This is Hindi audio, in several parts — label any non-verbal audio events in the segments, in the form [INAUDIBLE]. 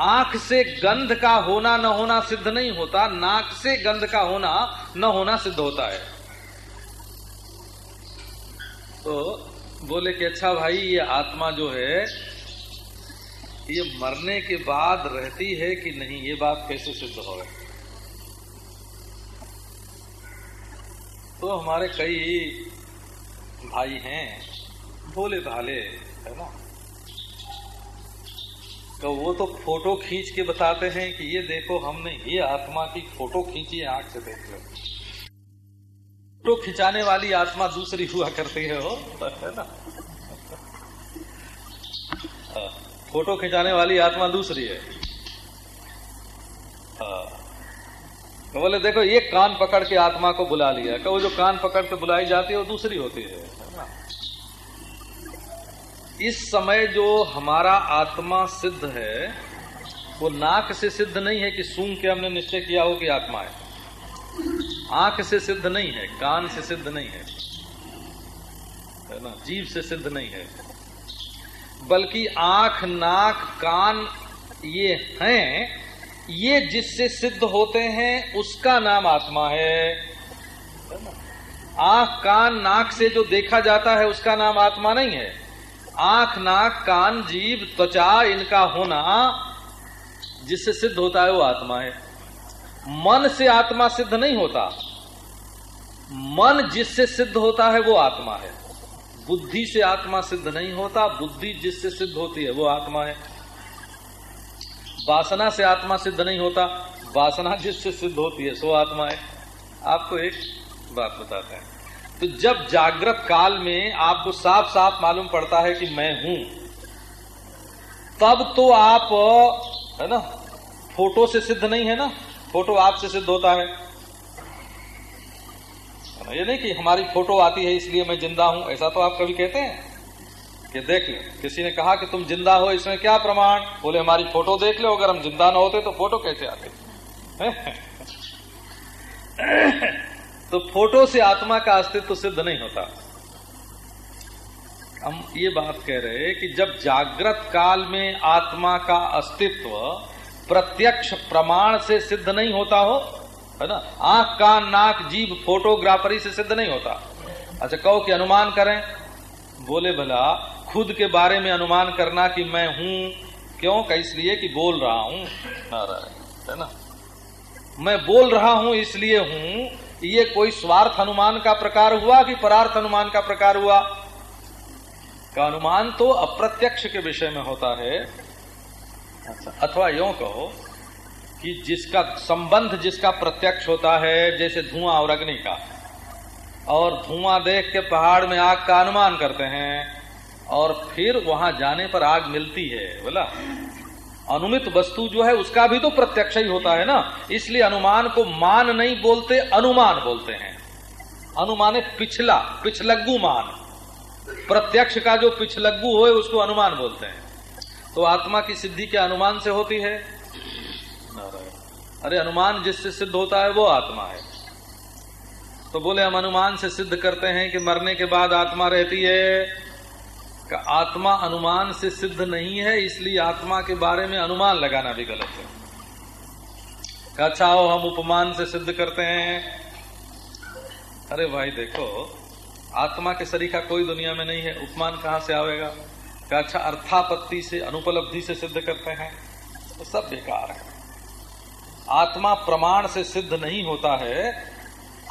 आँख से गंध का होना न होना सिद्ध नहीं होता, नाक से गंध का होना न होना सिद्ध होता है। तो बोले कि अच्छा भाई, ये आत्मा जो है, ये मरने के बाद रहती है कि नहीं, ये बात कैसे सिद्ध हो तो हमारे कई भाई हैं, भोले भाले, है ना? तो वो तो फ़ोटो खींच के बताते हैं कि ये देखो हमने ये आत्मा की फ़ोटो खींची है आँख से देख लो फ़ोटो खिंचाने वाली आत्मा दूसरी हुआ करती है वो है ना? हाँ, फ़ोटो खिंचाने वाली आत्मा दूसरी है। हाँ। तो बोले देखो ये कान पकड़ के आत्मा को बुला लिया। वो जो कान पकड़ के बुलाई जाती है वो दूसरी होती है। इस समय जो हमारा आत्मा सिद्ध है, वो नाक से सिद्ध नहीं है कि सूंघ के हमने निश्चय किया हो कि आत्मा है। आँख से सिद्ध नहीं है, कान से सिद्ध नहीं है। है ना? जीव से सिद्ध नहीं है। बल्कि आँख, नाक, कान ये हैं, ये जिससे सिद्ध होते हैं, उसका नाम आत्मा है। आँख, कान, नाक से जो देखा जाता है, उसका नाम आत्मा नहीं है। आँख, नाक, कान जीव त्वचा, इनका होना जिससे सिद्ध होता है वो आत्मा है। मन से आत्मा सिद्ध नहीं होता। मन जिससे सिद्ध होता है वो आत्मा है। बुद्धि से आत्मा सिद्ध नहीं होता, बुद्धि जिससे सिद्ध होती है वो आत्मा है। वासना से आत्मा सिद्ध नहीं होता, वासना जिससे सिद्ध होती है सो आत्मा है। आपको एक बात बताते हैं। तो जब जागृत काल में आपको साफ़ साफ़ मालूम पड़ता है कि मैं हूँ, तब तो आप, है ना, फ़ोटो से सिद्ध नहीं है ना? फ़ोटो आपसे सिद्ध होता है। ये नहीं कि हमारी फ़ोटो आती है इसलिए मैं ज़िंदा हूँ, ऐसा तो आप कभी कहते हैं? कि देख लो, किसी ने कहा कि तुम ज़िंदा हो, इसमें क्या प्रमाण? बोले, हमारी फ़ोटो देख लो, अगर हम ज़िंदा ना होते तो फ़ोटो कैसे आते? तो फ़ोटो से आत्मा का अस्तित्व सिद्ध नहीं होता। हम ये बात कह रहे हैं कि जब जागृत काल में आत्मा का अस्तित्व प्रत्यक्ष प्रमाण से सिद्ध नहीं होता हो, है ना? आँख, कान, नाक जीव फोटोग्राफरी से सिद्ध नहीं होता। अच्छा कहो कि अनुमान करें। बोले, भला, खुद के बारे में अनुमान करना कि मैं हूँ, क्यों? का इसलिए कि बोल रहा हूँ। है ना? मैं बोल रहा हूँ, इसलिए हूँ ये कोई स्वार्थ अनुमान का प्रकार हुआ कि परार्थ अनुमान का प्रकार हुआ? का अनुमान तो अप्रत्यक्ष के विषय में होता है। अच्छा अथवा यो कहो कि जिसका संबंध जिसका प्रत्यक्ष होता है, जैसे धुआँ और अग्नि का, और धुआँ देख के पहाड़ में आग का अनुमान करते हैं, और फिर वहाँ जाने पर आग मिलती है, बोला? अनुमित वस्तु जो है, उसका भी तो प्रत्यक्ष ही होता है ना। इसलिए अनुमान को मान नहीं बोलते, अनुमान बोलते हैं। अनुमाने पिछला, पिछलग्गू मान। प्रत्यक्ष का जो पिछलग्गू हो, उसको अनुमान बोलते हैं। तो आत्मा की सिद्धि क्या अनुमान से होती है। अरे, अनुमान जिससे सिद्ध होता है, वो आत्मा है। तो बोले, हम अनुमान से सिद्ध करते हैं कि मरने के बाद आत्मा रहती है का आत्मा अनुमान से सिद्ध नहीं है, इसलिए आत्मा के बारे में अनुमान लगाना भी गलत है। अच्छा हो हम उपमान से सिद्ध करते हैं। अरे भाई, देखो, आत्मा के सरीखा कोई दुनिया में नहीं है। उपमान कहाँ से आवेगा? का अच्छा अर्थापत्ति से, अनुपलब्धि से सिद्ध करते हैं। तो सब बेकार है। आत्मा प्रमाण से सिद्ध नहीं होता है,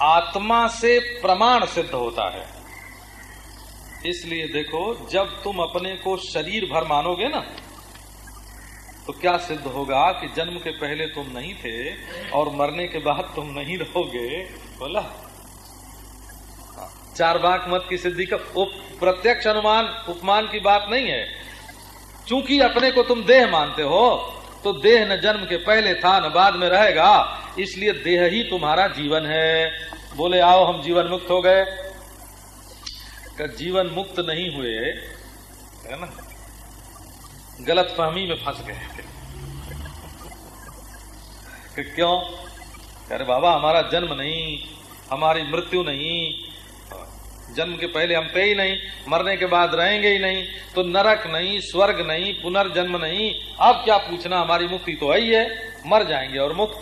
आत्मा से प्रमाण सिद्ध होता है। इसलिए देखो, जब तुम अपने को शरीर भर मानोगे ना तो क्या सिद्ध होगा कि जन्म के पहले तुम नहीं थे और मरने के बाद तुम नहीं रहोगे? बोला। चार बाक मत की सिद्धि का प्रत्यक्ष अनुमान, उपमान की बात नहीं है। चूँकि अपने को तुम देह मानते हो तो देह न जन्म के पहले था, न बाद में रहेगा। इसलिए देह ही तुम्हारा जीवन है। बोले, आओ, हम जीवन मुक्त हो गए। जीवन मुक्त नहीं हुए, है ना? गलत फहमी में फंस गए। कि क्यों? अरे बाबा, हमारा जन्म नहीं, हमारी मृत्यु नहीं। जन्म के पहले हम पे ही नहीं, मरने के बाद रहेंगे ही नहीं तो नरक नहीं, स्वर्ग नहीं, पुनर्जन्म नहीं। अब क्या पूछना, हमारी मुक्ति तो आई है, मर जाएँगे और मुक्त।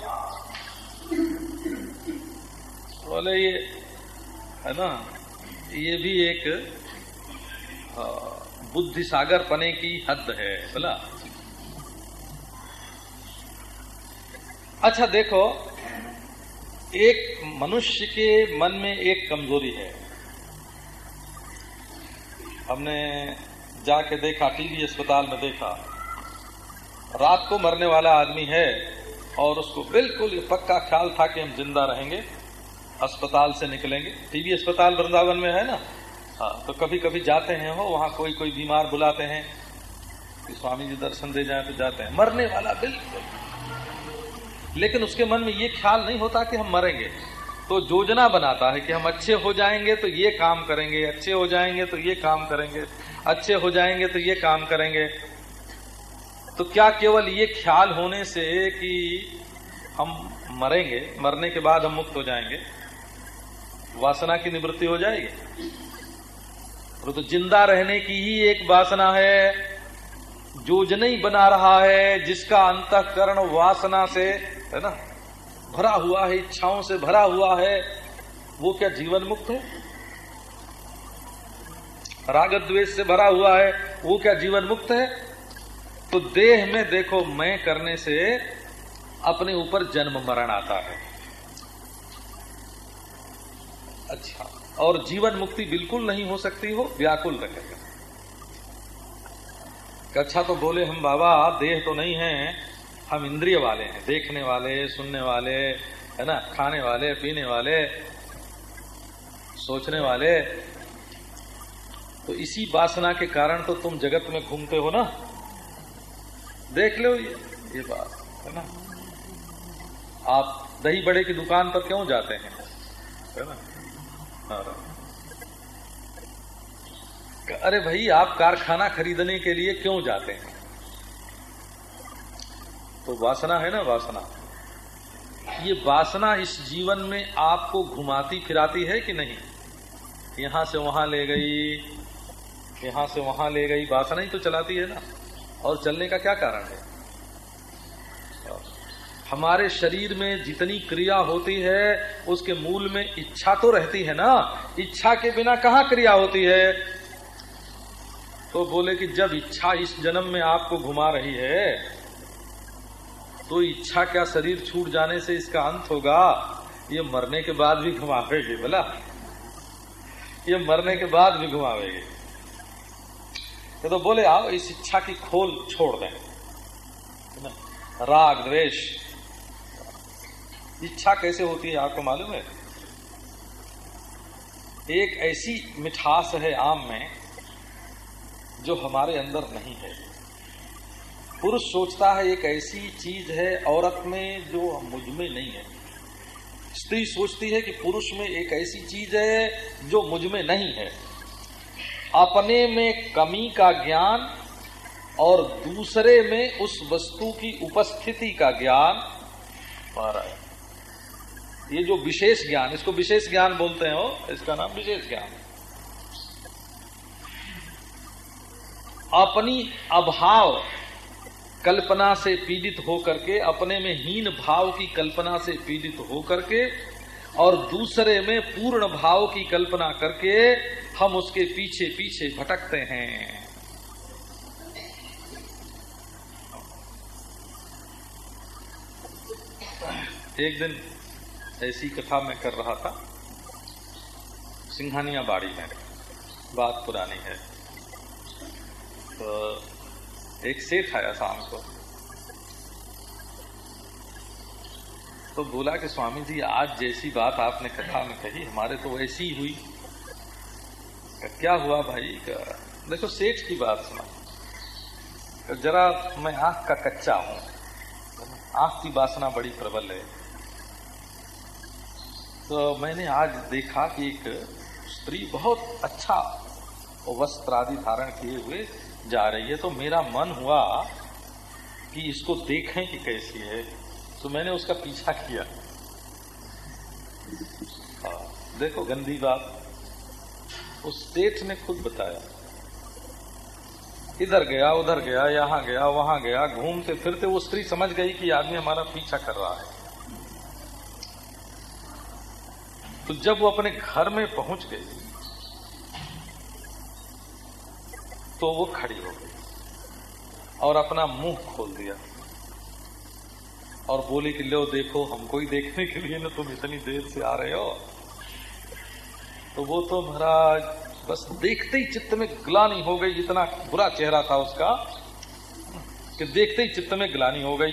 बोले ये, है ना? ये भी एक बुद्धि सागर पने की हद है, बोला। अच्छा देखो, एक मनुष्य के मन में एक कमज़ोरी है। हमने जाके देखा टीबी अस्पताल में देखा, रात को मरने वाला आदमी है और उसको बिल्कुल पक्का ख्याल था कि हम ज़िंदा रहेंगे। अस्पताल से निकलेंगे। टीबी अस्पताल वृंदावन में है ना? हाँ तो कभी कभी जाते हैं हो वहाँ कोई कोई बीमार बुलाते हैं। कि स्वामी जी दर्शन दे जाए तो जाते हैं। मरने वाला बिल्कुल। लेकिन उसके मन में ये ख्याल नहीं होता कि हम मरेंगे। तो योजना बनाता है कि हम अच्छे हो जाएँगे तो ये काम करेंगे, अच्छे हो जाएँगे तो ये काम करेंगे, अच्छे हो जाएँगे तो ये काम करेंगे। तो क्या केवल ये ख्याल होने से कि हम मरेंगे, मरने के बाद हम मुक्त हो जाएँगे? वासना की निवृत्ति हो जाएगी। और तो ज़िंदा रहने की ही एक वासना है योजना ही बना रहा है, जिसका अंतकरण वासना से, है ना? भरा हुआ है, इच्छाओं से भरा हुआ है, वो क्या जीवन मुक्त है? राग द्वेष से भरा हुआ है, वो क्या जीवन मुक्त है? तो देह में देखो, मैं करने से अपने ऊपर जन्म मरण आता है। अच्छा। और जीवन मुक्ति बिल्कुल नहीं हो सकती हो, व्याकुल रहेगा। अच्छा तो बोले हम, बाबा देह तो नहीं है, हम इंद्रिय वाले हैं। देखने वाले, सुनने वाले, है ना, खाने वाले, पीने वाले, सोचने वाले। तो इसी वासना के कारण तो तुम जगत में घूमते हो ना। देख लो ये ये बात, है ना। आप दही बड़े की दुकान पर क्यों जाते हैं? है ना। अरे भाई, आप कारखाना खरीदने के लिए क्यों जाते हैं? तो वासना है ना, वासना। ये वासना इस जीवन में आपको घुमाती फिराती है कि नहीं? यहाँ से वहाँ ले गई, यहाँ से वहाँ ले गई, वासना ही तो चलाती है ना। और चलने का क्या कारण है? हमारे शरीर में जितनी क्रिया होती है, उसके मूल में इच्छा तो रहती है ना? इच्छा के बिना कहा क्रिया होती है? तो बोले कि जब इच्छा इस जन्म में आपको घुमा रही है तो इच्छा क्या शरीर छूट जाने से इसका अंत होगा? ये मरने के बाद भी घुमावेगी, बोला। ये मरने के बाद भी घुमावेगी। तो बोले, आओ, इस इच्छा की खोल छोड़ दें। राग, द्वेष। इच्छा कैसे होती है आपको मालूम है? एक ऐसी मिठास है आम में, जो हमारे अंदर नहीं है। पुरुष सोचता है एक ऐसी चीज़ है औरत में जो मुझमें नहीं है। स्त्री सोचती है कि पुरुष में एक ऐसी चीज़ है जो मुझमें नहीं है। अपने में कमी का ज्ञान और दूसरे में उस वस्तु की उपस्थिति का ज्ञान। ये जो विशेष ज्ञान, इसको विशेष ज्ञान बोलते हैं हो इसका नाम विशेष ज्ञान। अपनी अभाव कल्पना से पीड़ित होकर के, अपने में हीन भाव की कल्पना से पीड़ित होकर के, और दूसरे में पूर्ण भाव की कल्पना करके, हम उसके पीछे पीछे भटकते हैं। एक दिन ऐसी कथा मैं कर रहा था। सिंघानिया बाड़ी में बात पुरानी है। तो एक सेठ आया शाम को। तो बोला कि स्वामी जी आज जैसी बात आपने कथा में कही, हमारे तो ही हुई। क्या हुआ भाई? का देखो, सेठ की बात सुना। जरा मैं आँख का कच्चा हूँ। आँख की वासना बड़ी प्रबल है। तो मैंने आज देखा कि एक स्त्री बहुत अच्छा वस्त्र आदि धारण किए हुए जा रही है। तो मेरा मन हुआ कि इसको देखें कि कैसी है। तो मैंने उसका पीछा किया। आ, हाँ, देखो गंदी बात। उस सेठ ने खुद बताया इधर गया उधर गया यहाँ गया वहाँ गया घूमते फिरते वो स्त्री समझ गई कि आदमी हमारा पीछा कर रहा है। तो जब वो अपने घर में पहुँच गई तो वो खड़ी हो गई और अपना मुँह खोल दिया और बोली कि, लो, देखो, हमको ही देखने के लिए ना तुम इतनी देर से आ रहे हो। तो वो तो महाराज बस देखते ही चित्त में ग्लानी हो गई, इतना बुरा चेहरा था उसका कि देखते ही चित्त में ग्लानी हो गई।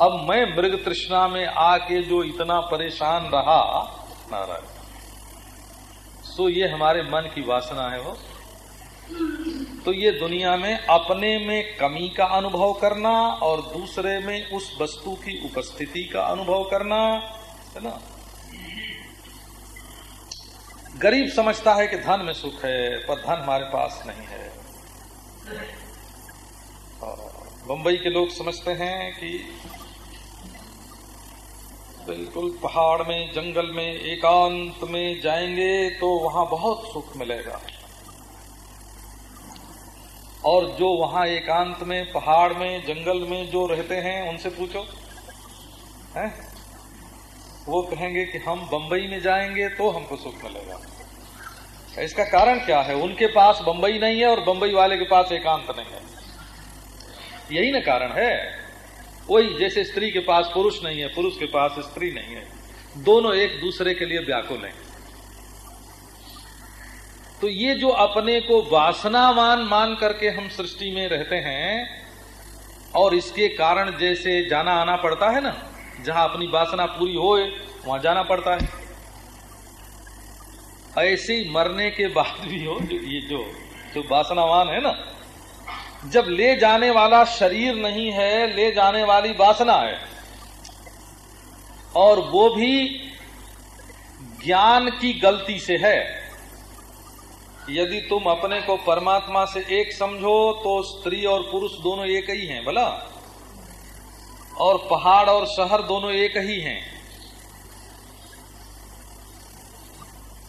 अब मैं मृग तृष्णा में आके जो इतना परेशान रहा नारायण। सो ये हमारे मन की वासना है वो। तो ये दुनिया में अपने में कमी का अनुभव करना और दूसरे में उस वस्तु की उपस्थिति का अनुभव करना, है ना? गरीब समझता है कि धन में सुख है, पर धन हमारे पास नहीं है। बंबई के लोग समझते हैं कि बिल्कुल पहाड़ में, जंगल में, एकांत में जाएँगे तो वहाँ बहुत सुख मिलेगा। और जो वहाँ एकांत में, पहाड़ में, जंगल में जो रहते हैं, उनसे पूछो। है? वो कहेंगे कि हम बंबई में जाएँगे तो हमको सुख मिलेगा। इसका कारण क्या है? उनके पास बंबई नहीं है और बंबई वाले के पास एकांत नहीं है। यही ना कारण है। वही जैसे स्त्री के पास पुरुष नहीं है, पुरुष के पास स्त्री नहीं है। दोनों एक दूसरे के लिए व्याकुल हैं। तो ये जो अपने को वासनावान मान करके हम सृष्टि में रहते हैं, और इसके कारण जैसे जाना आना पड़ता है ना, जहाँ अपनी वासना पूरी हो, वहाँ जाना पड़ता है। ऐसे ही मरने के बाद भी हो जो ये जो जो वासनावान है ना जब ले जाने वाला शरीर नहीं है, ले जाने वाली वासना है। और वो भी ज्ञान की गलती से है। यदि तुम अपने को परमात्मा से एक समझो तो स्त्री और पुरुष दोनों एक ही हैं बोला और पहाड़ और शहर दोनों एक ही हैं।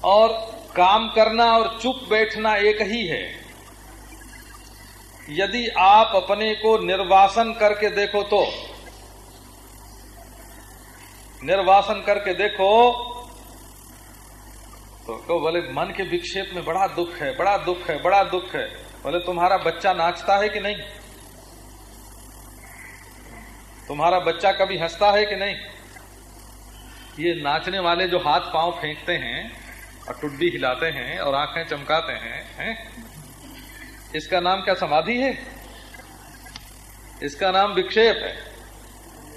और काम करना और चुप बैठना एक ही है। यदि आप अपने को निर्वासन करके देखो तो निर्वासन करके देखो तो कहो बोले मन के विक्षेप में बड़ा दुख है, बड़ा दुख है, बड़ा दुख है बोले तुम्हारा बच्चा नाचता है कि नहीं तुम्हारा बच्चा कभी हंसता है कि नहीं ये नाचने वाले जो हाथ पाँव फेंकते हैं, और टुड्डी हिलाते हैं, और आँखें चमकाते हैं हैं? इसका नाम क्या समाधि है? इसका नाम विक्षेप है।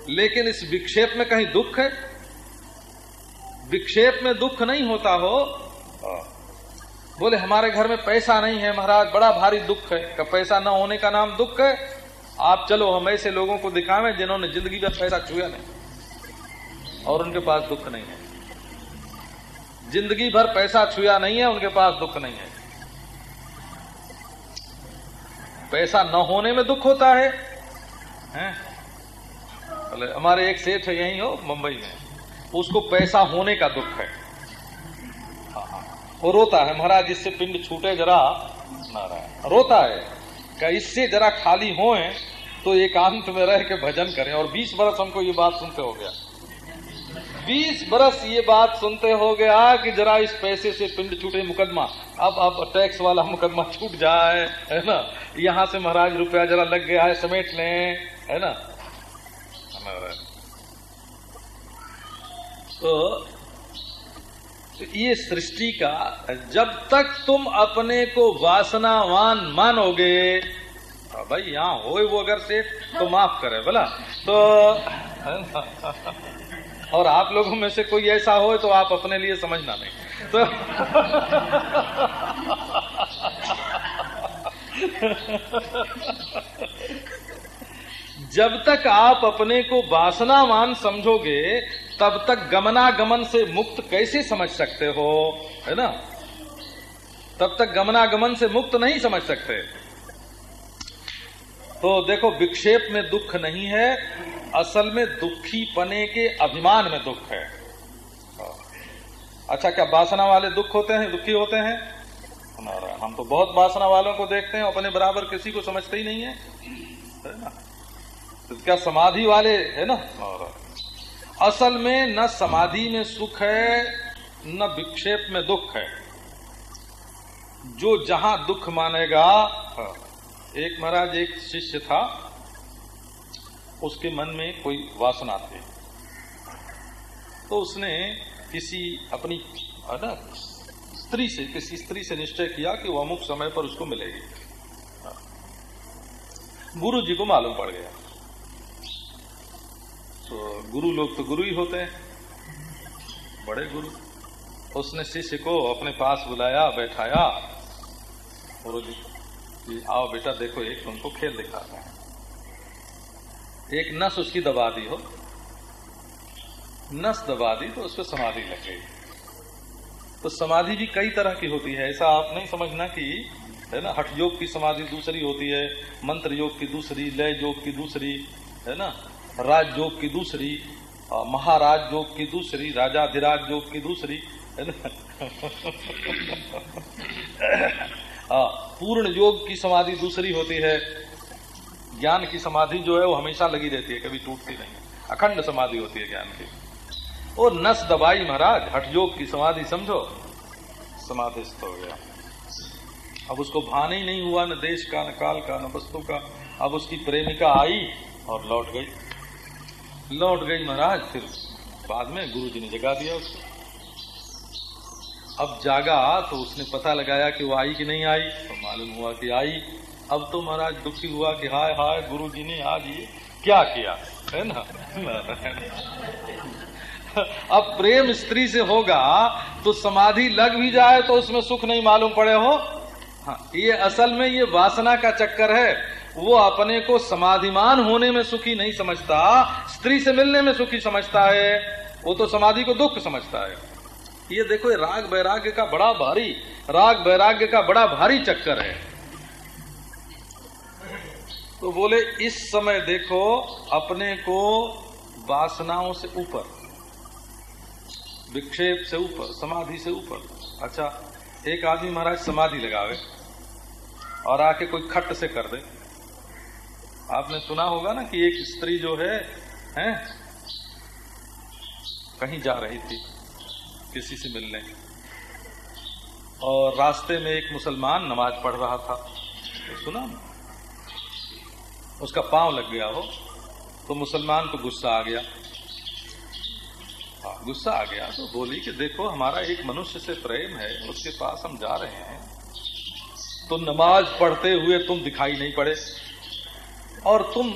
लेकिन इस विक्षेप में कहीं दुख है? विक्षेप में दुख नहीं होता हो? बोले, हमारे घर में पैसा नहीं है महाराज, बड़ा भारी दुख है। का पैसा न होने का नाम दुख है। आप चलो, हम ऐसे लोगों को दिखावें जिन्होंने ज़िंदगी में पैसा छुआ नहीं और उनके पास दुख नहीं है। ज़िंदगी भर पैसा छुआ नहीं है, उनके पास दुख नहीं है। पैसा न होने में दुख होता है, हैं? हमारे एक सेठ है यही हो मुंबई में। उसको पैसा होने का दुख है। वो रोता है महाराज इससे पिंड छूटे जरा नारायण। रोता है। क्या इससे जरा खाली हो तो एकांत में रह के भजन करें और 20 बरस हमको ये बात सुनते हो गया। 20 बरस ये बात सुनते हो गया कि जरा इस पैसे से पिंड छूटे मुकदमा। अब अब टैक्स वाला मुकदमा छूट जाए है ना? यहाँ से महाराज रुपया जरा लग गया है समेट लें है ना? तो ये सृष्टि का जब तक तुम अपने को वासनावान मानोगे भाई यहाँ हो वो अगर से तो माफ़ करे बोला। तो और आप लोगों में से कोई ऐसा हो तो आप अपने लिए समझना नहीं। तो जब तक आप अपने को वासनावान समझोगे, तब तक गमनागमन से मुक्त कैसे समझ सकते हो? है ना? तब तक गमनागमन से मुक्त नहीं समझ सकते। तो देखो, विक्षेप में दुख नहीं है असल में दुखी पने के अभिमान में दुख है। अच्छा क्या वासना वाले दुख होते हैं? दुखी होते हैं? हम तो बहुत वासना वालों को देखते हैं अपने बराबर किसी को समझते ही नहीं है। है ना? तो क्या समाधि वाले है ना? असल में न समाधि में सुख है न विक्षेप में दुख है। जो जहाँ दुख मानेगा हाँ, एक महाराज एक शिष्य था उसके मन में कोई वासना थी। तो उसने किसी अपनी स्त्री से, किसी स्त्री से निश्चय किया कि वो अमुक समय पर उसको मिलेगी। गुरु जी को मालूम पड़ गया। तो गुरु लोग तो गुरु ही होते हैं। बड़े गुरु। उसने शिष्य को अपने पास बुलाया, बैठाया। गुरु जी आओ बेटा देखो, एक तुमको खेल दिखाते हैं। एक नस उसकी दबा दी हो। नस दबा दी तो उसको समाधि लग गई। तो समाधि भी कई तरह की होती है। ऐसा आप नहीं समझना कि, है ना, हठ योग की समाधि दूसरी होती है, मंत्र योग की दूसरी, लय योग की दूसरी, है ना, राज योग की दूसरी महाराज योग की दूसरी राजाधिराज योग की दूसरी, है ना। [LAUGHS] पूर्ण योग की समाधि दूसरी होती है। ज्ञान की समाधि जो है वो हमेशा लगी रहती है, कभी टूटती नहीं अखंड समाधि होती है ज्ञान की। और नस दबाई महाराज हठ योग की समाधि समझो। समाधिस्थ हो गया। अब उसको भान ही नहीं हुआ, न देश का, न काल का, न वस्तु का। अब उसकी प्रेमिका आई और लौट गई। लौट गई महाराज, फिर बाद में गुरु जी ने जगा दिया उसको। अब जागा तो उसने पता लगाया कि वो आई कि नहीं आई तो मालूम हुआ कि आई। अब तो महाराज दुखी हुआ कि हाय हाय गुरु जी ने आज ये क्या किया? है ना? [LAUGHS] अब प्रेम स्त्री से होगा तो समाधि लग भी जाए तो उसमें सुख नहीं मालूम पड़े हो। हाँ ये असल में ये वासना का चक्कर है। वो अपने को समाधिमान होने में सुखी नहीं समझता, स्त्री से मिलने में सुखी समझता है। वो तो समाधि को दुख समझता है। ये देखो, ये राग वैराग्य का बड़ा भारी, राग वैराग्य का बड़ा भारी चक्कर है। तो बोले, इस समय देखो, अपने को वासनाओं से ऊपर, विक्षेप से ऊपर, समाधि से ऊपर। अच्छा एक आदमी महाराज समाधि लगावे और आके कोई खट से कर दे। आपने सुना होगा ना कि एक स्त्री जो है, हैं, कहीं जा रही थी किसी से मिलने। और रास्ते में एक मुसलमान नमाज़ पढ़ रहा था। तो सुना? ना उसका पाँव लग गया हो तो मुसलमान को गुस्सा आ गया। हाँ गुस्सा आ गया तो बोली कि देखो हमारा एक मनुष्य से प्रेम है उसके पास हम जा रहे हैं। तो नमाज़ पढ़ते हुए तुम दिखाई नहीं पड़े। और तुम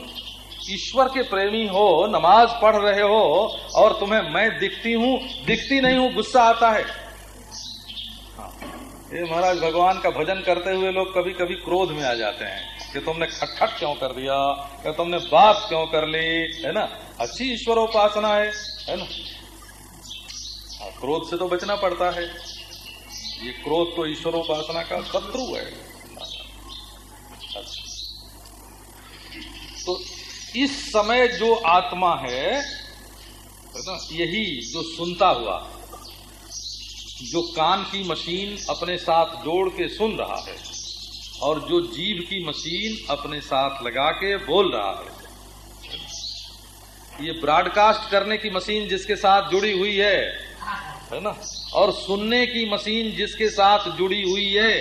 ईश्वर के प्रेमी हो नमाज़ पढ़ रहे हो और तुम्हें मैं दिखती हूँ दिखती नहीं हूँ गुस्सा आता है। हाँ, ये महाराज भगवान का भजन करते हुए लोग कभी कभी क्रोध में आ जाते हैं। कि तुमने खटखट क्यों कर दिया? या तुमने बात क्यों कर ली? है ना? अच्छी ईश्वरोपासना है है ना? क्रोध से तो बचना पड़ता है। ये क्रोध तो ईश्वर उपासना का शत्रु है। तो इस समय जो आत्मा है ना, यही जो सुनता हुआ, जो कान की मशीन अपने साथ जोड़ के सुन रहा है। और जो जीव की मशीन अपने साथ लगा के बोल रहा है। ये ब्रॉडकास्ट करने की मशीन जिसके साथ जुड़ी हुई है है ना? और सुनने की मशीन जिसके साथ जुड़ी हुई है,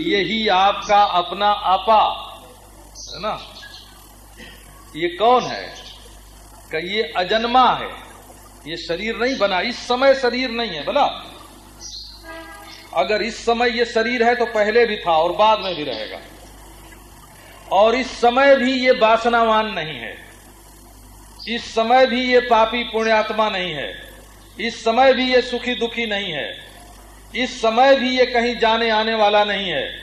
यही आपका अपना आपा, है ना? ये कौन है? कि ये अजन्मा है। ये शरीर नहीं बना, इस समय शरीर नहीं है बोला अगर इस समय ये शरीर है तो पहले भी था और बाद में भी रहेगा। और इस समय भी ये वासनावान नहीं है। इस समय भी ये पापी पुण्यात्मा नहीं है। इस समय भी ये सुखी दुखी नहीं है। इस समय भी ये कहीं जाने आने वाला नहीं है।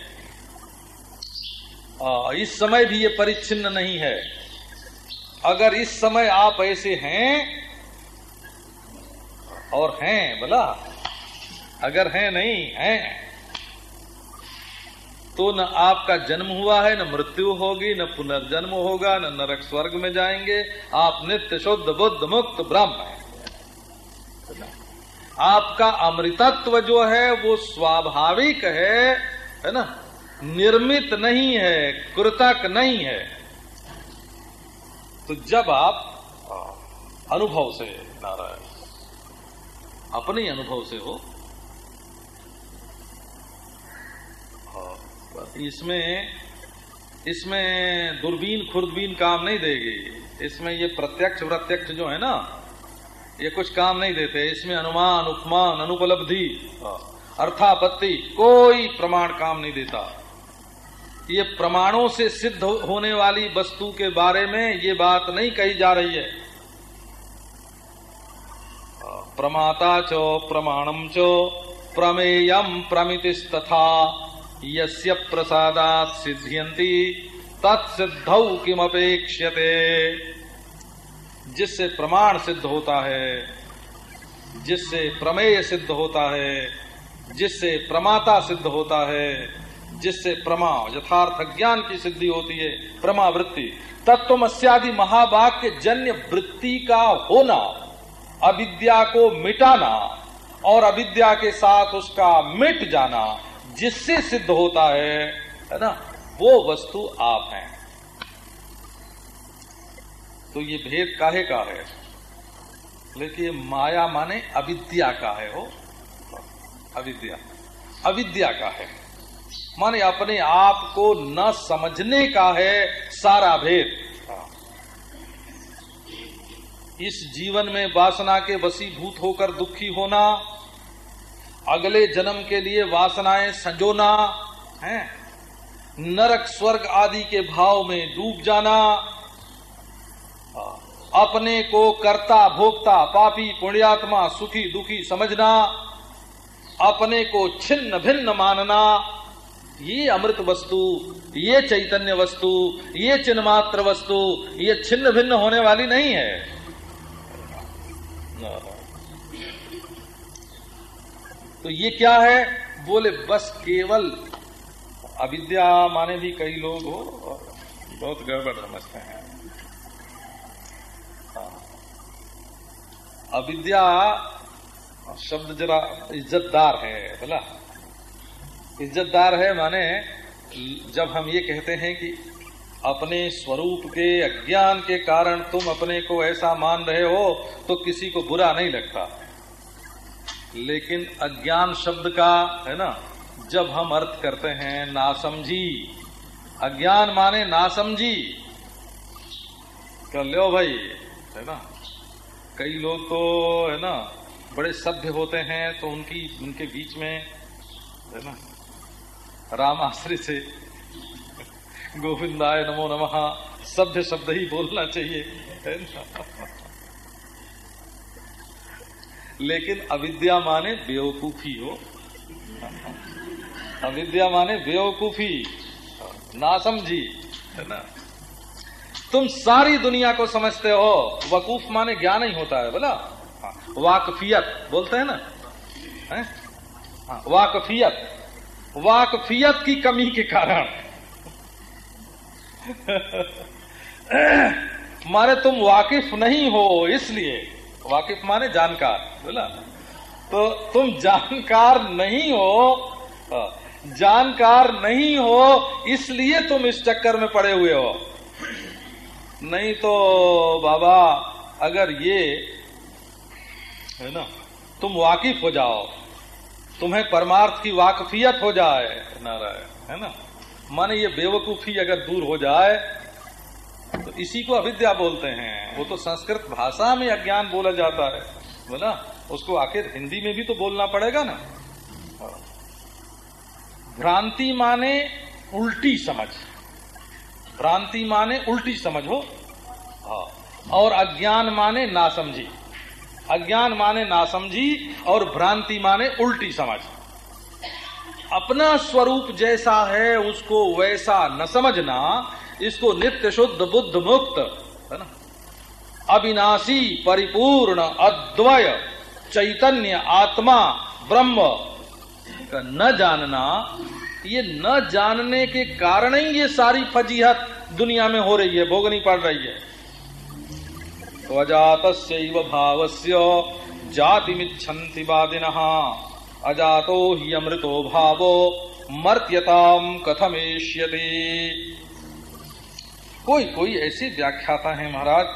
आ, इस समय भी ये परिच्छिन्न नहीं है। अगर इस समय आप ऐसे हैं और हैं बोला अगर हैं, नहीं, हैं। तो न आपका जन्म हुआ है, न मृत्यु होगी, न पुनर्जन्म होगा, न नरक स्वर्ग में जाएँगे। आप नित्य, शुद्ध, बुद्ध, मुक्त, ब्रह्म है। आपका अमृतत्व जो है, वो स्वाभाविक है है ना? निर्मित नहीं है, कृतक नहीं है। तो जब आप, अनुभव से नारायण, अपने अनुभव से हो इसमें इसमें दूरबीन खुर्दबीन काम नहीं देगी। इसमें ये प्रत्यक्ष प्रत्यक्ष जो है ना ये कुछ काम नहीं देते। इसमें अनुमान उपमान अनुपलब्धि अर्थापत्ति कोई प्रमाण काम नहीं देता। ये प्रमाणों से सिद्ध होने वाली वस्तु के बारे में ये बात नहीं कही जा रही है। प्रमाता चो प्रमाणम चो प्रमेयम प्रमितिस्तथा। यस्य प्रसादात सिद्धियंती तत्सिद्ध किमपेक्ष्यते। जिससे प्रमाण सिद्ध होता है, जिससे प्रमेय सिद्ध होता है, जिससे प्रमाता सिद्ध होता है, जिससे प्रमा यथार्थ ज्ञान की सिद्धि होती है प्रमा वृत्ति तत्वमस्यादि महावाक्य जन्य वृत्ति का होना, अविद्या को मिटाना और अविद्या के साथ उसका मिट जाना जिससे सिद्ध होता है है ना? वो वस्तु आप हैं। तो ये भेद काहे का है? लेकिन माया माने अविद्या का है? हो अविद्या। अविद्या का है माने अपने आप को न समझने का है सारा भेद। इस जीवन में वासना के वसीभूत होकर दुखी होना अगले जन्म के लिए वासनाएँ संजोना, है? नरक, स्वर्ग आदि के भाव में डूब जाना, अपने को कर्ता, भोक्ता, पापी, पुण्यात्मा, सुखी, दुखी समझना, अपने को छिन्न, भिन्न मानना, ये अमृत वस्तु, ये चैतन्य वस्तु, ये चिन्मात्र वस्तु, ये छिन्न भिन्न होने वाली नहीं है। तो ये क्या है? बोले, बस केवल अविद्या माने भी कई लोग हो और बहुत गड़बड़ समझते हैं। हाँ। अविद्या शब्द जरा इज्जतदार है, बोला। इज्जतदार है माने जब हम ये कहते हैं कि अपने स्वरूप के, अज्ञान के कारण तुम अपने को ऐसा मान रहे हो तो किसी को बुरा नहीं लगता। लेकिन अज्ञान शब्द का, है ना, जब हम अर्थ करते हैं नासमझी अज्ञान माने नासमझी कर लो भाई, है ना, कई लोग तो है ना, बड़े सभ्य होते हैं तो उनकी, उनके बीच में, है ना, राम आश्रय से [LAUGHS] गोविंदाय नमो नमः, सभ्य शब्द ही बोलना चाहिए, है ना। लेकिन अविद्या माने बेवकूफ़ी हो। अविद्या माने बेवकूफ़ी ना समझी है ना? तुम सारी दुनिया को समझते हो वकूफ माने ज्ञान ही होता है बोला? वाकफियत बोलते हैं ना? है? हाँ, वाकफियत वाकफियत की कमी के कारण। [LAUGHS] मारे तुम वाकिफ नहीं हो इसलिए वाकिफ माने जानकार बोला तो तुम जानकार नहीं हो, जानकार नहीं हो, इसलिए तुम इस चक्कर में पड़े हुए हो। नहीं तो बाबा, अगर ये, है ना, तुम वाकिफ हो जाओ, तुम्हें परमार्थ की वाकफियत हो जाए, नारायण, है ना? माने ये बेवकूफ़ी अगर दूर हो जाए तो इसी को अविद्या बोलते हैं। वो तो संस्कृत भाषा में अज्ञान बोला जाता है। बोला उसको आखिर हिंदी में भी तो बोलना पड़ेगा ना। भ्रांति माने उल्टी समझ। भ्रांति माने उल्टी समझ हो। हाँ। और अज्ञान माने ना समझी। अज्ञान माने ना समझी और भ्रांति माने उल्टी समझ। अपना स्वरूप जैसा है, उसको वैसा न समझना इसको नित्य शुद्ध बुद्ध मुक्त, है ना? अविनाशी परिपूर्ण अद्वय चैतन्य आत्मा ब्रह्म। का न जानना, ये न जानने के कारण ही ये सारी फजीहत दुनिया में हो रही है भोगनी पड़ रही है। अजात भाव से जातिमिच्छन्ति वादिन, अजातो ही अमृतो भावो मर्त्यताम कथमेश्यते कोई कोई ऐसी व्याख्याता है महाराज?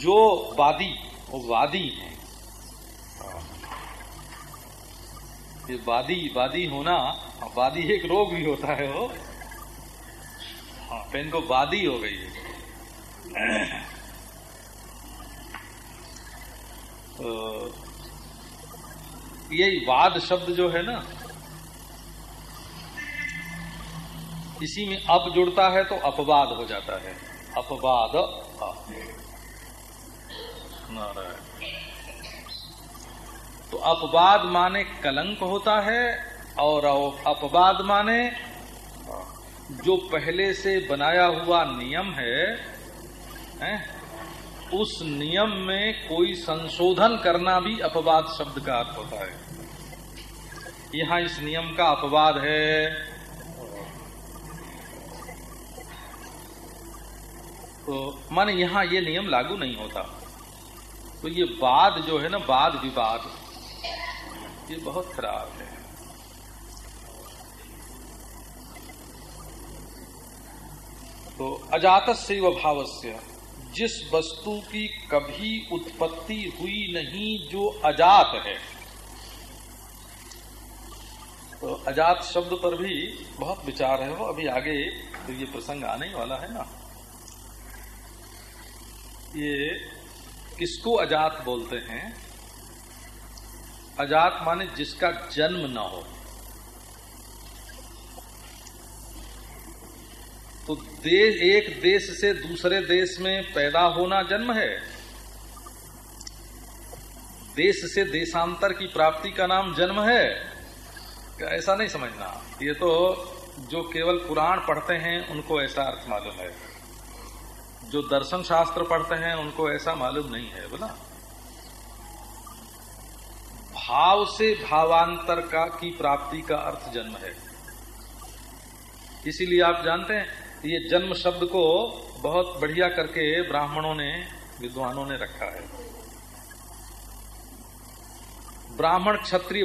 जो वादी, वो वादी है। ये वादी वादी होना वादी एक रोग भी होता है वो। हाँ पेन को वादी हो गई है। यही वाद शब्द जो है ना इसी में अप जुड़ता है तो अपवाद हो जाता है। अपवाद तो अपवाद माने कलंक होता है और अपवाद माने जो पहले से बनाया हुआ नियम है, है उस नियम में कोई संशोधन करना भी अपवाद शब्द का अर्थ होता है। यहाँ इस नियम का अपवाद है। माने यहाँ ये नियम लागू नहीं होता। तो ये बाद जो है ना वाद विवाद, ये बहुत खराब है। तो अजात से व भाव से जिस वस्तु की कभी उत्पत्ति हुई नहीं, जो अजात है। तो अजात शब्द पर भी बहुत विचार है वो, अभी आगे तो ये प्रसंग आने वाला है ना। ये किसको अजात बोलते हैं? अजात माने जिसका जन्म न हो। तो देश, एक देश से दूसरे देश में पैदा होना जन्म है। देश से देशांतर की प्राप्ति का नाम जन्म है। ऐसा नहीं समझना? ये तो जो केवल पुराण पढ़ते हैं, उनको ऐसा अर्थ मालूम है। जो दर्शन शास्त्र पढ़ते हैं, उनको ऐसा मालूम नहीं है, बोला। भाव से भावांतर का, की प्राप्ति का अर्थ जन्म है। इसीलिए आप जानते हैं, ये जन्म शब्द को बहुत बढ़िया करके ब्राह्मणों ने, विद्वानों ने रखा है। ब्राह्मण क्षत्रिय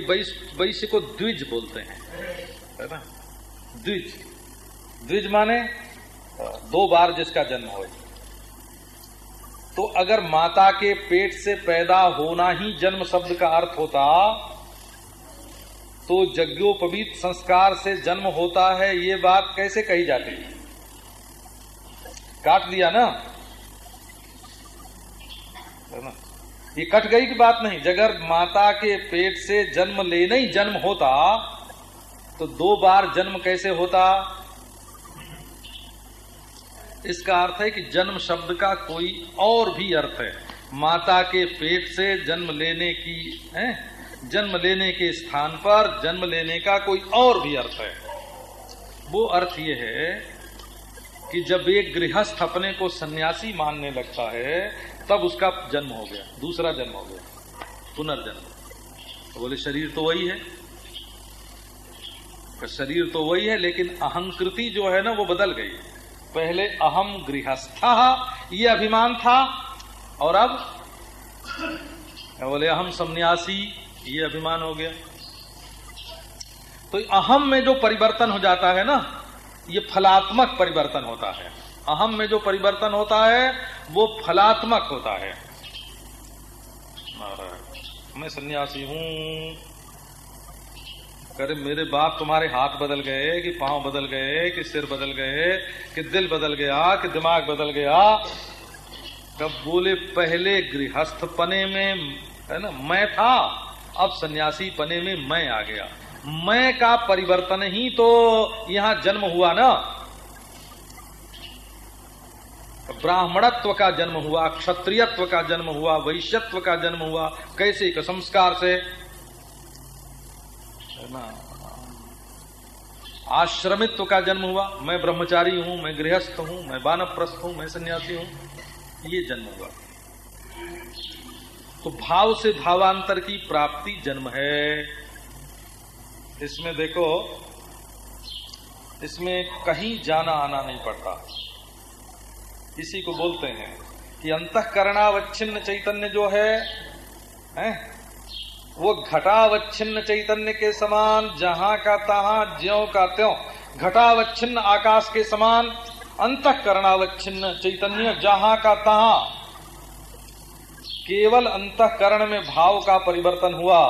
वैश्य को द्विज बोलते हैं, है ना? द्विज। द्विज माने, दो बार जिसका जन्म हो। तो अगर माता के पेट से पैदा होना ही जन्म शब्द का अर्थ होता तो यज्ञोपवीत संस्कार से जन्म होता है, ये बात कैसे कही जाती? काट दिया ना? ये कट गई की बात नहीं, जगर माता के पेट से जन्म लेना ही जन्म होता तो दो बार जन्म कैसे होता? इसका अर्थ है कि जन्म शब्द का कोई और भी अर्थ है। माता के पेट से जन्म लेने की, है? जन्म लेने के स्थान पर जन्म लेने का कोई और भी अर्थ है। वो अर्थ ये है कि जब एक गृहस्थ अपने को सन्यासी मानने लगता है, तब उसका जन्म हो गया, दूसरा जन्म हो गया, पुनर्जन्म। तो बोले, शरीर तो वही है। तो शरीर तो वही है, लेकिन अहंकृति जो है ना, वो बदल गई पहले अहम गृहस्थ, ये अभिमान था, और अब? बोले, अहम सन्यासी, ये अभिमान हो गया। तो अहम में जो परिवर्तन हो जाता है ना, ये फलात्मक परिवर्तन होता है। अहम में जो परिवर्तन होता है, वो फलात्मक होता है। मैं सन्यासी हूँ। करे मेरे बाप तुम्हारे हाथ बदल गए, कि पाँव बदल गए, कि सिर बदल गए, कि दिल बदल गया, कि दिमाग बदल गया। कब बोले, पहले गृहस्थ पने में, है ना, मैं था, अब सन्यासी पने में मैं आ गया। मैं का परिवर्तन ही तो यहाँ जन्म हुआ ना। ब्राह्मणत्व का जन्म हुआ, क्षत्रियत्व का जन्म हुआ, वैश्यत्व का जन्म हुआ, कैसे संस्कार से आश्रमित्व का जन्म हुआ। मैं ब्रह्मचारी हूँ मैं गृहस्थ हूँ मैं बानप्रस्थ हूँ मैं सन्यासी हूँ। ये जन्म हुआ। तो भाव से भावांतर की प्राप्ति जन्म है। इसमें देखो इसमें कहीं जाना आना नहीं पड़ता। इसी को बोलते हैं कि अंतकरणावच्छिन्न चैतन्य जो है, है? वो घटावच्छिन्न चैतन्य के समान, जहाँ का तहा, ज्यो का त्यों, घटावच्छिन्न आकाश के समान अंत करणावच्छिन्न चैतन्य जहाँ का तहा। केवल अंतकरण में भाव का परिवर्तन हुआ।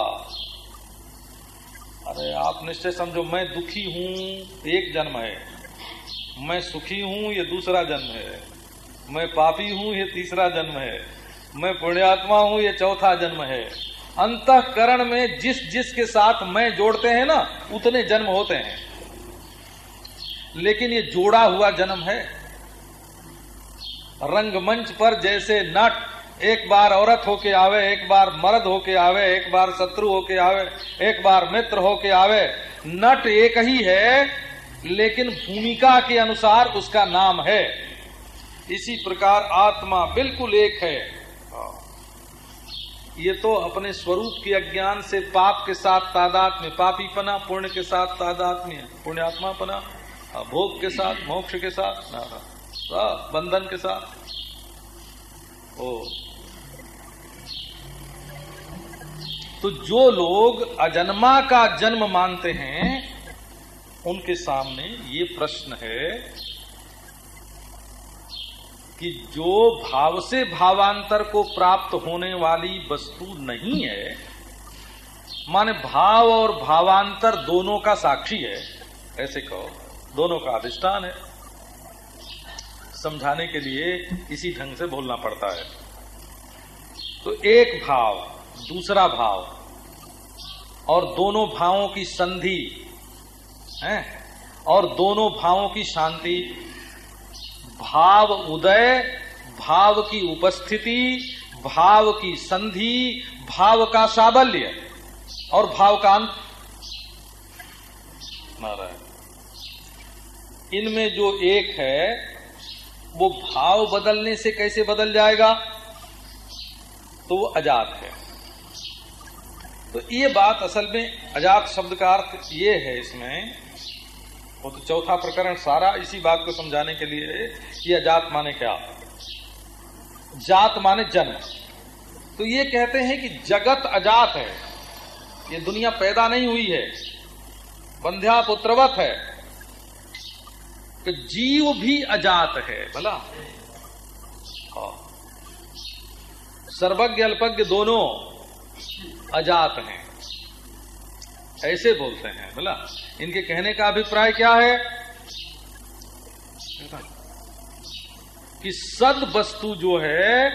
अरे, आप निश्चय समझो, मैं दुखी हूँ, एक जन्म है। मैं सुखी हूँ, ये दूसरा जन्म है। मैं पापी हूँ, ये तीसरा जन्म है। मैं पुण्यात्मा हूँ, ये चौथा जन्म है। अंतकरण में जिस जिस के साथ मैं जोड़ते हैं ना, उतने जन्म होते हैं। लेकिन ये जोड़ा हुआ जन्म है। रंगमंच पर जैसे नट एक बार औरत होके आवे, एक बार मर्द होके आवे, एक बार शत्रु होके आवे, एक बार मित्र होके आवे, नट एक ही है, लेकिन भूमिका के अनुसार उसका नाम है। इसी प्रकार आत्मा बिल्कुल एक है। ये तो अपने स्वरूप के अज्ञान से पाप के साथ तादात में, पापी पना, पुण्य के साथ तादात में, पुण्यात्मा पना भोग के साथ, मोक्ष के साथ बंधन के साथ। ओ। तो जो लोग अजन्मा का जन्म मानते हैं, उनके सामने ये प्रश्न है कि जो भाव से भावांतर को प्राप्त होने वाली वस्तु नहीं है, माने भाव और भावांतर दोनों का साक्षी है, ऐसे कहो। दोनों का अधिष्ठान है। समझाने के लिए इसी ढंग से बोलना पड़ता है। तो एक भाव, दूसरा भाव, और दोनों भावों की संधि, है? और दोनों भावों की शांति भाव उदय, भाव की उपस्थिति, भाव की संधि, भाव का साबल्य और भाव का अंत। नारायण, इनमें जो एक है, वो भाव बदलने से कैसे बदल जाएगा? तो वो अजात है। तो ये बात असल में अजात शब्द का अर्थ ये है इसमें वो तो चौथा प्रकरण, सारा इसी बात को समझाने के लिए ये अजात माने क्या? जात माने जन्म। तो ये कहते हैं कि जगत अजात है। ये दुनिया पैदा नहीं हुई है। बंध्या पुत्रवत है। तो जीव भी अजात है, भला? हाँ। सर्वज्ञ, अल्पज्ञ दोनों अजात हैं। ऐसे बोलते हैं, बोला, इनके कहने का अभिप्राय क्या है? कि सद वस्तु जो है,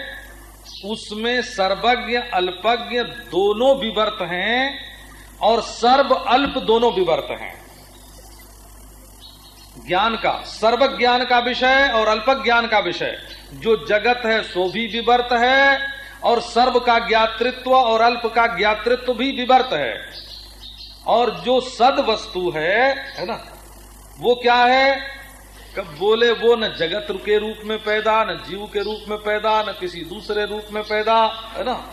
उसमें सर्वज्ञ, अल्पज्ञ दोनों विवर्त हैं और सर्व अल्प दोनों विवर्त हैं। ज्ञान का सर्व ज्ञान का विषय और अल्प ज्ञान का विषय। जो जगत है, सो भी विवर्त है और सर्व का ज्ञातृत्व और अल्प का ज्ञातृत्व भी विवर्त है। और जो सद वस्तु है है ना? वो क्या है? कब बोले, वो न जगत के रूप में पैदा, न जीव के रूप में पैदा, न किसी दूसरे रूप में पैदा, है ना?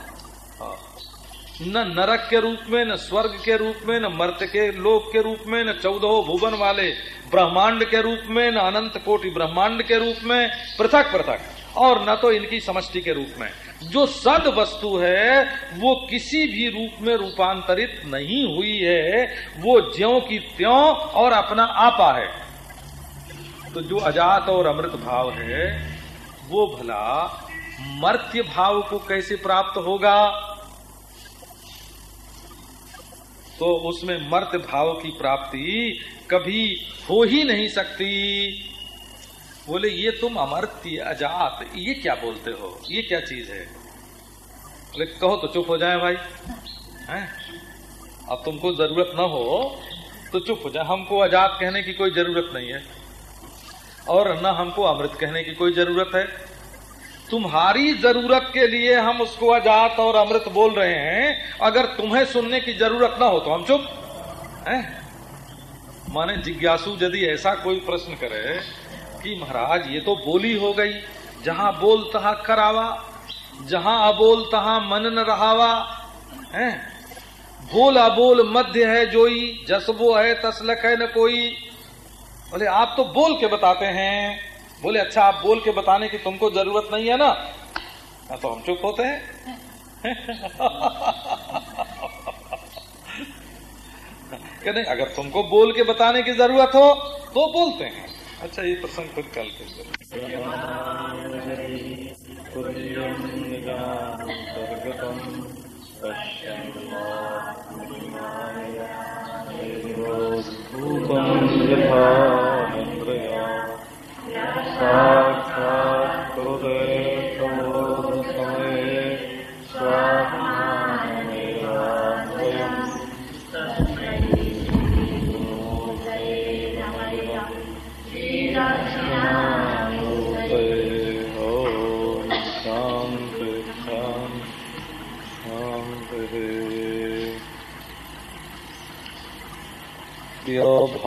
हाँ। न नरक के रूप में, न स्वर्ग के रूप में, न मर्त के लोक के रूप में, न चौदह भुवन वाले ब्रह्मांड के रूप में, न अनंत कोटि ब्रह्मांड के रूप में पृथक पृथक और न तो इनकी समष्टि के रूप में। जो सद वस्तु है, वो किसी भी रूप में रूपांतरित नहीं हुई है। वो ज्यो की त्यों और अपना आपा है। तो जो अजात और अमृत भाव है, वो भला मर्त्य भाव को कैसे प्राप्त होगा? तो उसमें मर्त भाव की प्राप्ति कभी हो ही नहीं सकती। बोले, ये तुम अमर्त्य अजात, ये क्या बोलते हो? ये क्या चीज़ है? बोले, कहो तो चुप हो जाए भाई, हैं? अब तुमको ज़रूरत ना हो तो चुप हो जाए। हमको अजात कहने की कोई ज़रूरत नहीं है, और न हमको अमृत कहने की कोई ज़रूरत है। तुम्हारी ज़रूरत के लिए हम उसको अजात और अमृत बोल रहे हैं। अगर तुम्हें सुनने की ज़रूरत ना हो तो हम चुप, हैं? माने जिज्ञासु यदि ऐसा कोई प्रश्न करे कि महाराज ये तो बोली हो गई। जहाँ बोल तहा करावा जहाँ अबोल तहा मन न रहावा। है? बोल अबोल मध्य है जोई जसबो है तसलक है न कोई। बोले आप तो बोल के बताते हैं। बोले अच्छा आप बोल के बताने की तुमको ज़रूरत नहीं है ना? हाँ, तो हम चुप होते हैं। [LAUGHS] नहीं अगर तुमको बोल के बताने की ज़रूरत हो तो बोलते हैं। अच्छा ये प्रसंग खुद कल के साक्षात्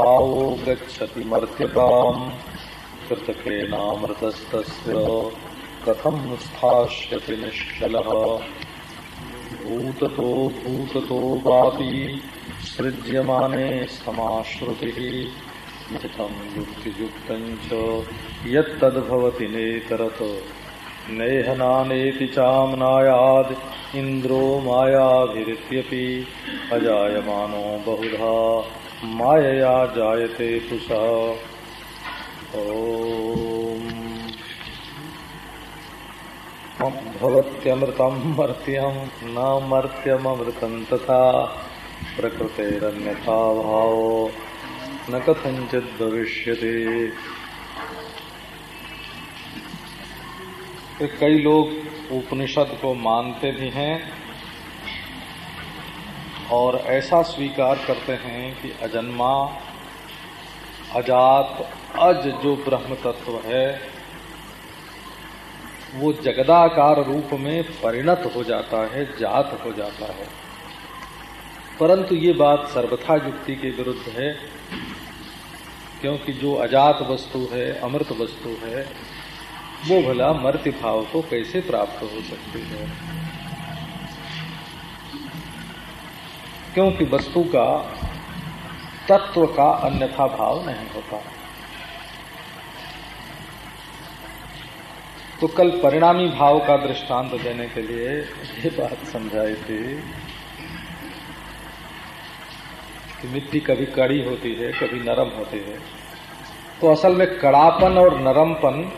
भावो गच्छति मर्त्यताम् कृतकेनामृतस्तस्य कथं स्थास्यति निश्चलः। भूततो भूततो वापि सृज्यमाने समाश्रुतिः। निहितं युक्तियुक्तं च यत्तद्भवति नेतरत्। नेहनानेति चाम्नायाद् इन्द्रो मायाभिरित्यपि अजायमानो बहुधा। मायया जायते पुषः भवत्यमृतम मर्त्यम न मर्त्यमृतम तथा प्रकृतेरन्यथा भाव न कथंचित भविष्य कई लोग उपनिषद को मानते भी हैं। और ऐसा स्वीकार करते हैं कि अजन्मा, अजात, अज जो ब्रह्म तत्व है, वो जगदाकार रूप में परिणत हो जाता है, जात हो जाता है। परंतु ये बात सर्वथा युक्ति के विरुद्ध है, क्योंकि जो अजात वस्तु है, अमृत वस्तु है, वो भला मर्त्य भाव को कैसे प्राप्त हो सकती है? क्योंकि वस्तु का, तत्व का अन्यथा भाव नहीं होता। तो कल परिणामी भाव का दृष्टांत देने के लिए ये बात समझाई थी कि मिट्टी कभी कड़ी होती है, कभी नरम होती है। तो असल में कड़ापन और नरमपन,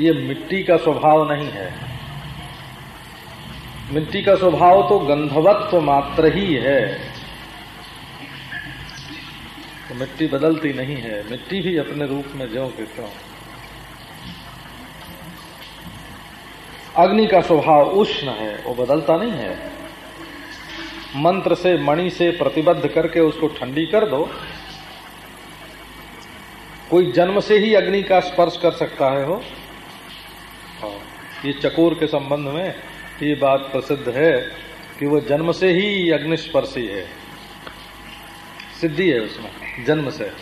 ये मिट्टी का स्वभाव नहीं है। मिट्टी का स्वभाव तो गंधवत्व मात्र ही है। तो मिट्टी बदलती नहीं है, मिट्टी भी अपने रूप में ज्यो के त्यों। अग्नि का स्वभाव उष्ण है, वो बदलता नहीं है। मंत्र से, मणि से प्रतिबद्ध करके उसको ठंडी कर दो। कोई जन्म से ही अग्नि का स्पर्श कर सकता है हो, ये चकोर के संबंध में ये बात प्रसिद्ध है कि वो जन्म से ही अग्निस्पर्शी है। सिद्धि है उसमें, जन्म से।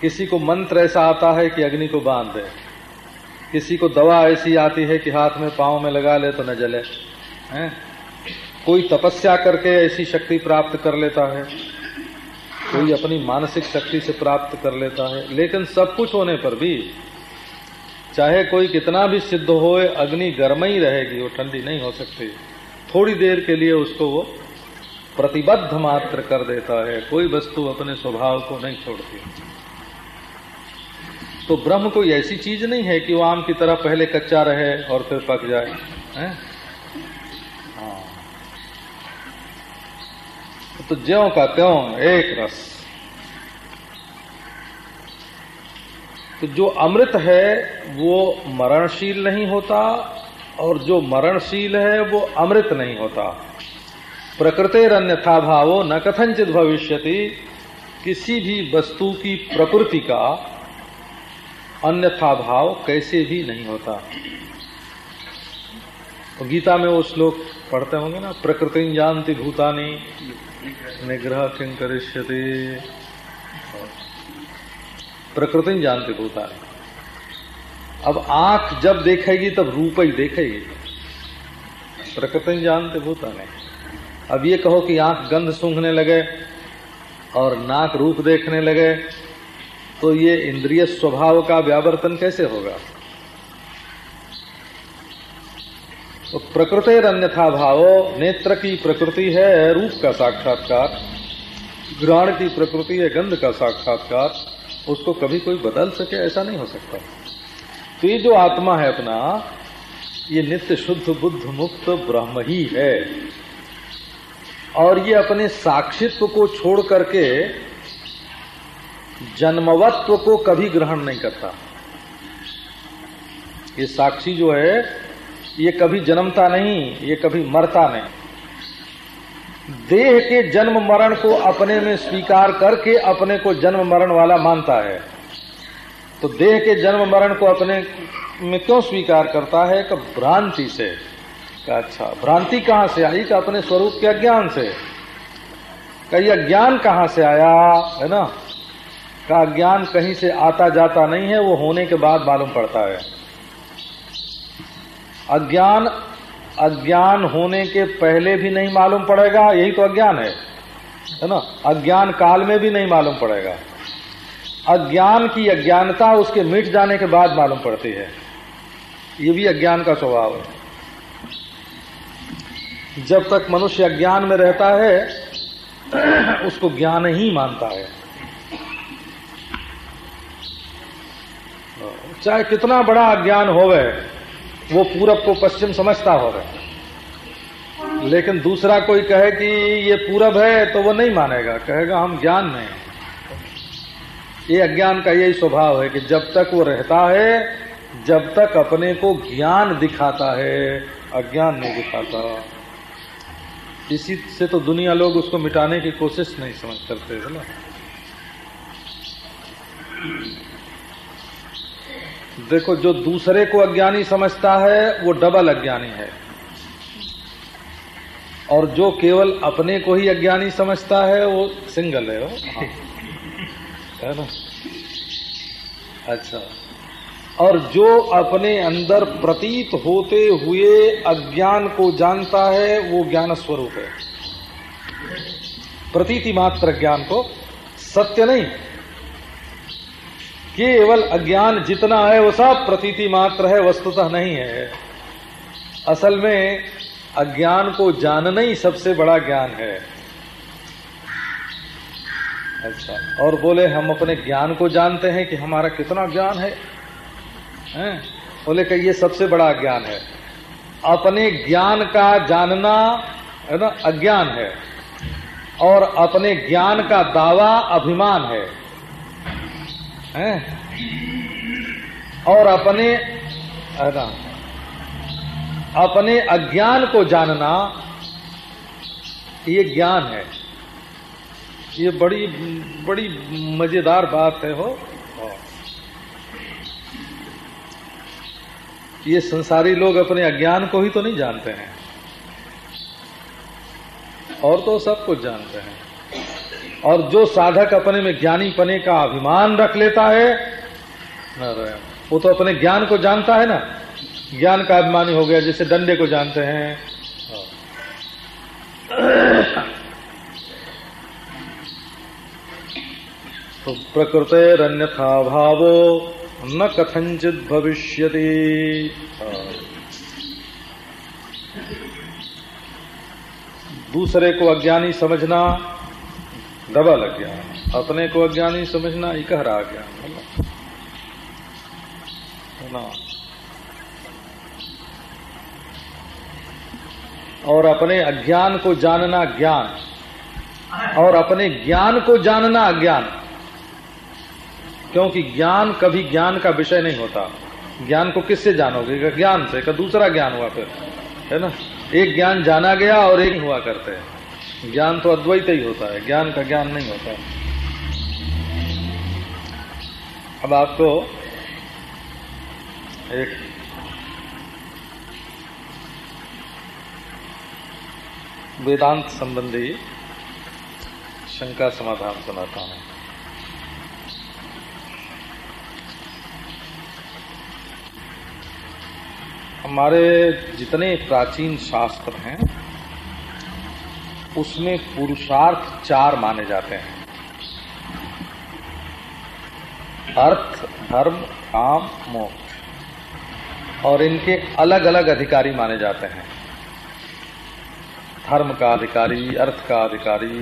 किसी को मंत्र ऐसा आता है कि अग्नि को बाँध दे। किसी को दवा ऐसी आती है कि हाथ में पाँव में लगा ले तो न जले। हैं? कोई तपस्या करके ऐसी शक्ति प्राप्त कर लेता है। कोई अपनी मानसिक शक्ति से प्राप्त कर लेता है। लेकिन सब कुछ होने पर भी चाहे कोई कितना भी सिद्ध होए, अग्नि गर्म ही रहेगी, वो ठंडी नहीं हो सकती। थोड़ी देर के लिए उसको वो प्रतिबद्ध मात्र कर देता है, कोई वस्तु अपने स्वभाव को नहीं छोड़ती। तो ब्रह्म कोई ऐसी चीज़ नहीं है कि वो आम की तरह पहले कच्चा रहे और फिर पक जाए, हैं? हाँ। तो ज्यो का त्यों, एक रस। तो जो अमृत है, वो मरणशील नहीं होता, और जो मरणशील है, वो अमृत नहीं होता। प्रकृतिर अन्यथा भावो न कथनचित भविष्यति। किसी भी वस्तु की प्रकृति का अन्यथा भाव कैसे भी नहीं होता। तो गीता में वो श्लोक पढ़ते होंगे ना, प्रकृति जानती भूतानी, निग्रह किंग करिष्यति। प्रकृति जानती भूतानी अब आँख जब देखेगी, तब रूप ही देखेगी। प्रकृति जानते भूतानी अब ये कहो कि आँख गंध सूंघने लगे और नाक रूप देखने लगे तो ये इंद्रिय स्वभाव का व्यावर्तन कैसे होगा? तो प्रकृति अन्यथा भाव, नेत्र की प्रकृति है, रूप का साक्षात्कार ग्रहण की प्रकृति है, गंध का साक्षात्कार। उसको कभी कोई बदल सके, ऐसा नहीं हो सकता। तो ये जो आत्मा है अपना, ये नित्य शुद्ध, बुद्ध मुक्त, ब्रह्म ही है। और ये अपने साक्षित्व को छोड़ करके जन्मवत्व को कभी ग्रहण नहीं करता। ये साक्षी जो है, ये कभी जन्मता नहीं, ये कभी मरता नहीं। देह के जन्म मरण को अपने में स्वीकार करके अपने को जन्म मरण वाला मानता है। तो देह के जन्म मरण को अपने में क्यों स्वीकार करता है? कि भ्रांति से। अच्छा भ्रांति कहाँ से आई? कि अपने स्वरूप के अज्ञान से। कही, अज्ञान कहाँ से आया? है ना? का ज्ञान कहीं से आता जाता नहीं है, वो होने के बाद मालूम पड़ता है। अज्ञान अज्ञान होने के पहले भी नहीं मालूम पड़ेगा, यही तो अज्ञान है। है ना? अज्ञान काल में भी नहीं मालूम पड़ेगा। अज्ञान की अज्ञानता उसके मिट जाने के बाद मालूम पड़ती है। ये भी अज्ञान का स्वभाव है। जब तक मनुष्य अज्ञान में रहता है, [CLEARS THROAT] उसको ज्ञान ही मानता है। चाहे कितना बड़ा अज्ञान होवे वो पूरब को पश्चिम समझता होगा। लेकिन दूसरा कोई कहे कि ये पूरब है तो वो नहीं मानेगा। कहेगा, हम ज्ञान में ये अज्ञान का यही स्वभाव है कि जब तक वो रहता है, जब तक अपने को ज्ञान दिखाता है, अज्ञान नहीं दिखाता। इसी से तो दुनिया लोग उसको मिटाने की कोशिश नहीं समझ करते, है ना? देखो, जो दूसरे को अज्ञानी समझता है, वो डबल अज्ञानी है। और जो केवल अपने को ही अज्ञानी समझता है, वो सिंगल है वो हाँ। है ना? अच्छा। और जो अपने अंदर प्रतीत होते हुए अज्ञान को जानता है, वो ज्ञान स्वरूप है। प्रतीति मात्र ज्ञान को सत्य नहीं केवल अज्ञान जितना है, वो सब प्रतीति मात्र है, वस्तुतः नहीं है। असल में अज्ञान को जानना ही सबसे बड़ा ज्ञान है। अच्छा और बोले, हम अपने ज्ञान को जानते हैं कि हमारा कितना ज्ञान है? हैं? बोले कि ये सबसे बड़ा ज्ञान है। अपने ज्ञान का जानना, है ना, अज्ञान है। और अपने ज्ञान का दावा अभिमान है। हैं? और अपने अपने अज्ञान को जानना, ये ज्ञान है। ये बड़ी बड़ी मज़ेदार बात है हो। ये संसारी लोग अपने अज्ञान को ही तो नहीं जानते हैं। और तो सब कुछ जानते हैं। और जो साधक अपने में ज्ञानी पने का अभिमान रख लेता है, वो तो अपने ज्ञान को जानता है ना। ज्ञान का अभिमानी हो गया, जैसे डंडे को जानते हैं। तो प्रकृतिरन्यथा भावो न कथंचित भविष्य दूसरे को अज्ञानी समझना डबल अज्ञान अपने को अज्ञानी समझना ही इकहरा ज्ञान है ना। और अपने अज्ञान को जानना ज्ञान। और अपने ज्ञान को जानना अज्ञान। क्योंकि ज्ञान कभी ज्ञान का विषय नहीं होता। ज्ञान को किससे जानोगे? ज्ञान से, का दूसरा ज्ञान हुआ फिर। है ना? एक ज्ञान जाना गया और एक हुआ करते हैं। ज्ञान तो अद्वैत ही होता है, ज्ञान का ज्ञान नहीं होता है। अब आपको एक वेदांत संबंधी शंका समाधान सुनाता हूँ। हमारे जितने प्राचीन शास्त्र हैं उसमें पुरुषार्थ चार माने जाते हैं। अर्थ, धर्म, काम, मोक्ष। और इनके अलग अलग अधिकारी माने जाते हैं। धर्म का अधिकारी, अर्थ का अधिकारी